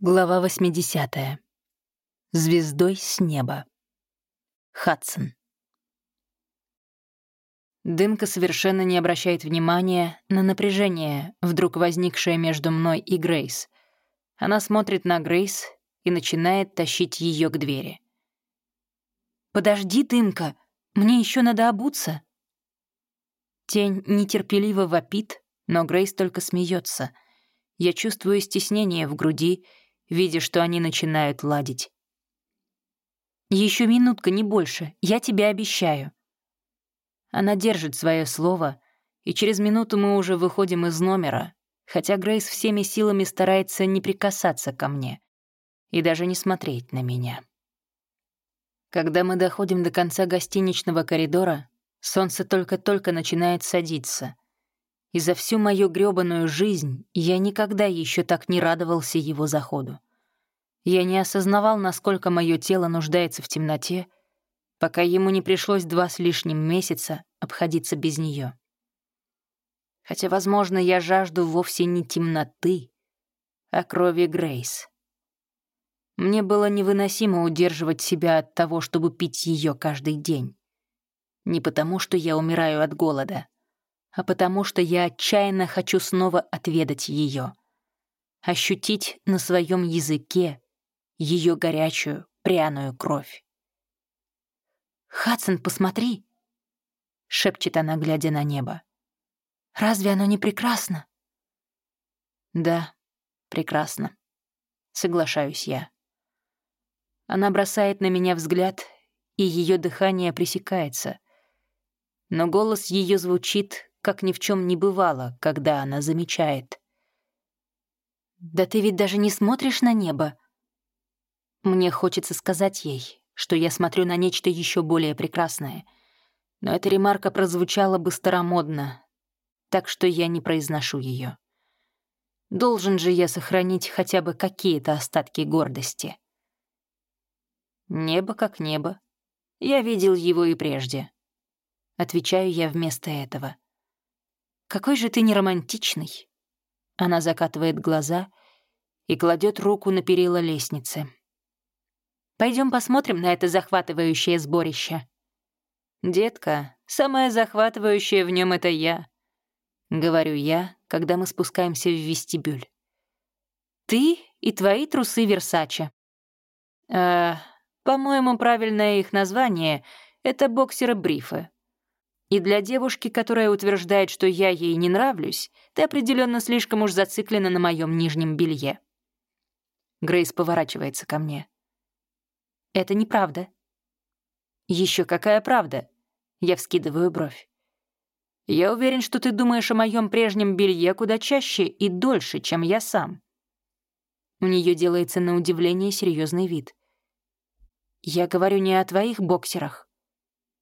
Глава 80. Звездой с неба. Хадсон. Дымка совершенно не обращает внимания на напряжение, вдруг возникшее между мной и Грейс. Она смотрит на Грейс и начинает тащить ее к двери. «Подожди, Дымка, мне еще надо обуться». Тень нетерпеливо вопит, но Грейс только смеется. Я чувствую стеснение в груди — видя, что они начинают ладить. Еще минутка, не больше, я тебе обещаю». Она держит свое слово, и через минуту мы уже выходим из номера, хотя Грейс всеми силами старается не прикасаться ко мне и даже не смотреть на меня. Когда мы доходим до конца гостиничного коридора, солнце только-только начинает садиться. И за всю мою грёбаную жизнь я никогда еще так не радовался его заходу. Я не осознавал, насколько мое тело нуждается в темноте, пока ему не пришлось два с лишним месяца обходиться без нее. Хотя, возможно, я жажду вовсе не темноты, а крови Грейс. Мне было невыносимо удерживать себя от того, чтобы пить ее каждый день. Не потому, что я умираю от голода, а потому, что я отчаянно хочу снова отведать ее, ощутить на своем языке ее горячую, пряную кровь. «Хадсон, посмотри!» — шепчет она, глядя на небо. «Разве оно не прекрасно?» «Да, прекрасно», — соглашаюсь я. Она бросает на меня взгляд, и ее дыхание пресекается. Но голос ее звучит, как ни в чем не бывало, когда она замечает. «Да ты ведь даже не смотришь на небо», мне хочется сказать ей, что я смотрю на нечто еще более прекрасное. Но эта ремарка прозвучала бы старомодно, так что я не произношу ее. Должен же я сохранить хотя бы какие-то остатки гордости. Небо как небо. Я видел его и прежде. Отвечаю я вместо этого. «Какой же ты неромантичный!» Она закатывает глаза и кладет руку на перила лестницы. Пойдем посмотрим на это захватывающее сборище». «Детка, самое захватывающее в нем это я», — говорю я, когда мы спускаемся в вестибюль. «Ты и твои трусы Версаче». «Э, по-моему, правильное их название — это боксеры-брифы. И для девушки, которая утверждает, что я ей не нравлюсь, ты определенно слишком уж зациклена на моем нижнем белье». Грейс поворачивается ко мне. Это неправда. Еще какая правда? Я вскидываю бровь. Я уверен, что ты думаешь о моем прежнем белье куда чаще и дольше, чем я сам. У нее делается на удивление серьезный вид. Я говорю не о твоих боксерах.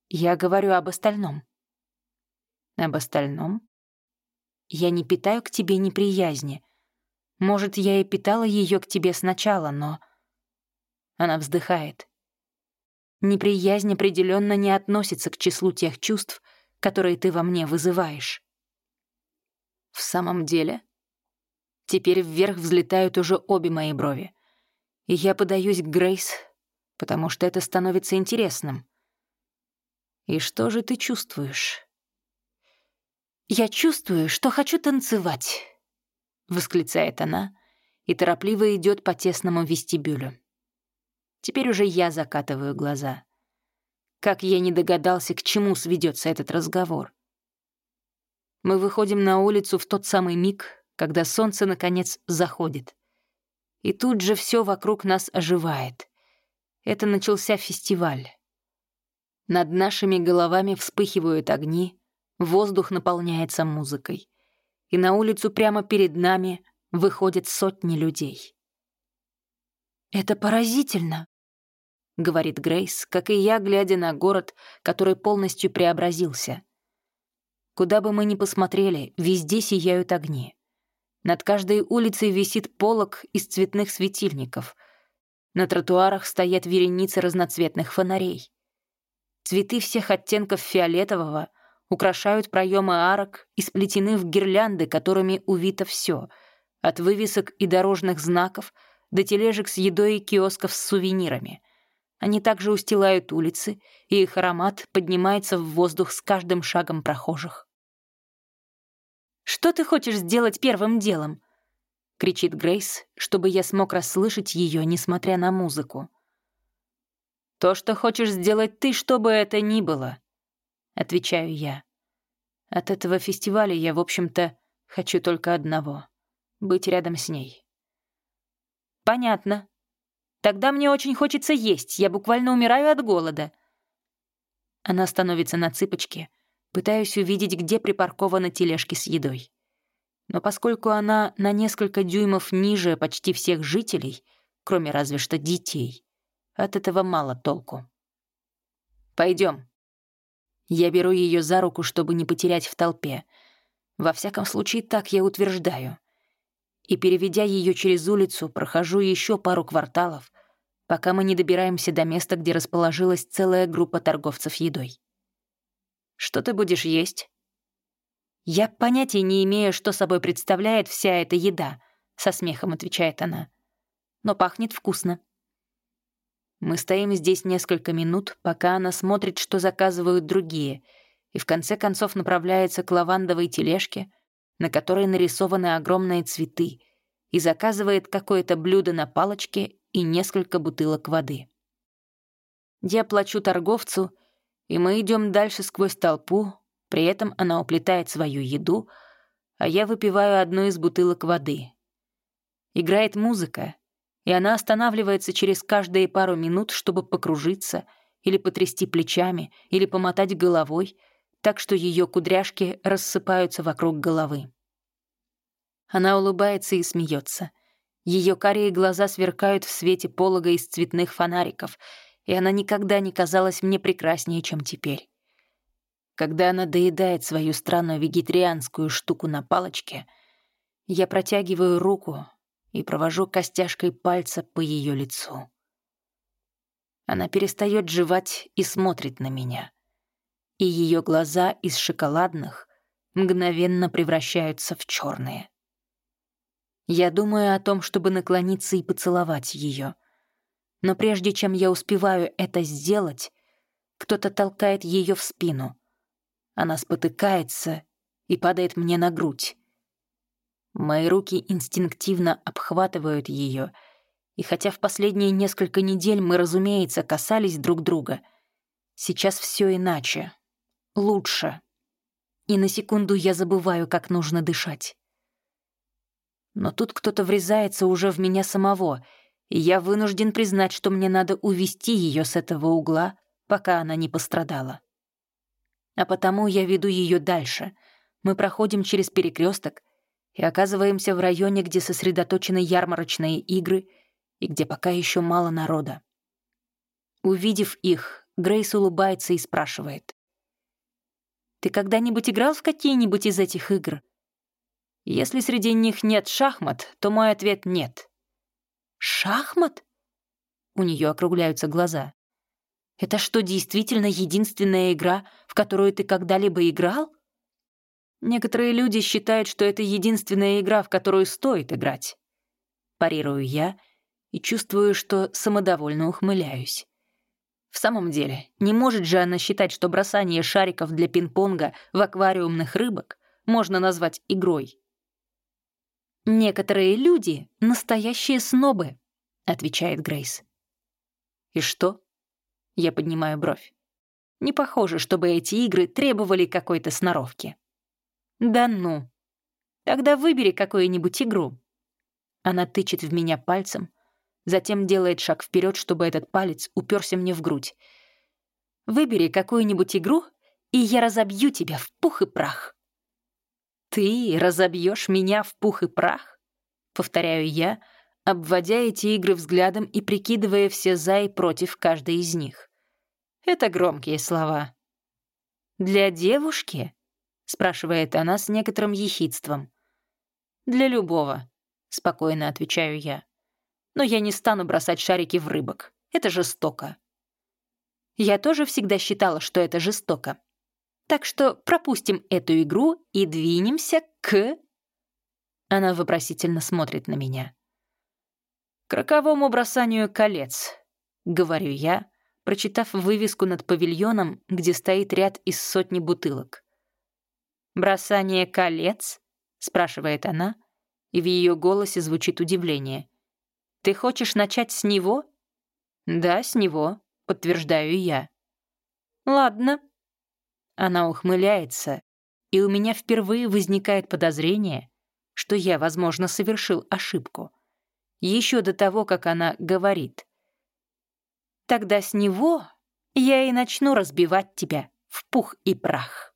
Я говорю об остальном. Об остальном? Я не питаю к тебе неприязни. Может, я и питала ее к тебе сначала, но... Она вздыхает. Неприязнь определенно не относится к числу тех чувств, которые ты во мне вызываешь. В самом деле? Теперь вверх взлетают уже обе мои брови. И я подаюсь к Грейс, потому что это становится интересным. И что же ты чувствуешь? «Я чувствую, что хочу танцевать», — восклицает она и торопливо идет по тесному вестибюлю. Теперь уже я закатываю глаза. Как я не догадался, к чему сведется этот разговор. Мы выходим на улицу в тот самый миг, когда солнце, наконец, заходит. И тут же все вокруг нас оживает. Это начался фестиваль. Над нашими головами вспыхивают огни, воздух наполняется музыкой. И на улицу прямо перед нами выходят сотни людей. «Это поразительно», — говорит Грейс, как и я, глядя на город, который полностью преобразился. Куда бы мы ни посмотрели, везде сияют огни. Над каждой улицей висит полог из цветных светильников. На тротуарах стоят вереницы разноцветных фонарей. Цветы всех оттенков фиолетового украшают проемы арок и сплетены в гирлянды, которыми увито все, от вывесок и дорожных знаков до тележек с едой и киосков с сувенирами. Они также устилают улицы, и их аромат поднимается в воздух с каждым шагом прохожих. «Что ты хочешь сделать первым делом?» — кричит Грейс, чтобы я смог расслышать ее, несмотря на музыку. «То, что хочешь сделать ты, что бы это ни было», — отвечаю я. От этого фестиваля я, в общем-то, хочу только одного — быть рядом с ней. «Понятно. Тогда мне очень хочется есть, я буквально умираю от голода». Она становится на цыпочки, пытаясь увидеть, где припаркованы тележки с едой. Но поскольку она на несколько дюймов ниже почти всех жителей, кроме разве что детей, от этого мало толку. Пойдем. Я беру ее за руку, чтобы не потерять в толпе. Во всяком случае, так я утверждаю. И, переведя ее через улицу, прохожу еще пару кварталов, пока мы не добираемся до места, где расположилась целая группа торговцев едой. «Что ты будешь есть?» «Я понятия не имею, что собой представляет вся эта еда», — со смехом отвечает она. «Но пахнет вкусно». Мы стоим здесь несколько минут, пока она смотрит, что заказывают другие, и в конце концов направляется к лавандовой тележке, на которой нарисованы огромные цветы, и заказывает какое-то блюдо на палочке и несколько бутылок воды. Я плачу торговцу, и мы идем дальше сквозь толпу, при этом она уплетает свою еду, а я выпиваю одну из бутылок воды. Играет музыка, и она останавливается через каждые пару минут, чтобы покружиться или потрясти плечами, или помотать головой, так что ее кудряшки рассыпаются вокруг головы. Она улыбается и смеется. Ее карие глаза сверкают в свете полога из цветных фонариков, и она никогда не казалась мне прекраснее, чем теперь. Когда она доедает свою странную вегетарианскую штуку на палочке, я протягиваю руку и провожу костяшкой пальца по ее лицу. Она перестает жевать и смотрит на меня, и ее глаза из шоколадных мгновенно превращаются в черные. Я думаю о том, чтобы наклониться и поцеловать ее, но прежде чем я успеваю это сделать, кто-то толкает ее в спину — она спотыкается и падает мне на грудь. Мои руки инстинктивно обхватывают ее, и хотя в последние несколько недель мы, разумеется, касались друг друга, сейчас все иначе. Лучше. И на секунду я забываю, как нужно дышать. Но тут кто-то врезается уже в меня самого, и я вынужден признать, что мне надо увести ее с этого угла, пока она не пострадала. А потому я веду ее дальше. Мы проходим через перекресток и оказываемся в районе, где сосредоточены ярмарочные игры и где пока еще мало народа. Увидев их, Грейс улыбается и спрашивает. «Ты когда-нибудь играл в какие-нибудь из этих игр?» Если среди них нет шахмат, то мой ответ — нет. «Шахмат?» У нее округляются глаза. Это что, действительно единственная игра, в которую ты когда-либо играл? Некоторые люди считают, что это единственная игра, в которую стоит играть. Парирую я и чувствую, что самодовольно ухмыляюсь. В самом деле, не может же она считать, что бросание шариков для пинг-понга в аквариумных рыбок можно назвать игрой. «Некоторые люди — настоящие снобы», — отвечает Грейс. «И что?» Я поднимаю бровь. Не похоже, чтобы эти игры требовали какой-то сноровки. Да ну. Тогда выбери какую-нибудь игру. Она тычет в меня пальцем, затем делает шаг вперед, чтобы этот палец уперся мне в грудь. Выбери какую-нибудь игру, и я разобью тебя в пух и прах. Ты разобьешь меня в пух и прах? Повторяю я, обводя эти игры взглядом и прикидывая все «за» и «против» каждой из них. Это громкие слова. «Для девушки?» — спрашивает она с некоторым ехидством. «Для любого», — спокойно отвечаю я. «Но я не стану бросать шарики в рыбок. Это жестоко». Я тоже всегда считала, что это жестоко. Так что пропустим эту игру и двинемся к... Она вопросительно смотрит на меня. «К роковому бросанию колец», — говорю я, прочитав вывеску над павильоном, где стоит ряд из сотни бутылок. «Бросание колец?» — спрашивает она, и в ее голосе звучит удивление. «Ты хочешь начать с него?» «Да, с него», — подтверждаю я. «Ладно». Она ухмыляется, и у меня впервые возникает подозрение, что я, возможно, совершил ошибку. Еще до того, как она говорит. Тогда с него я и начну разбивать тебя в пух и прах.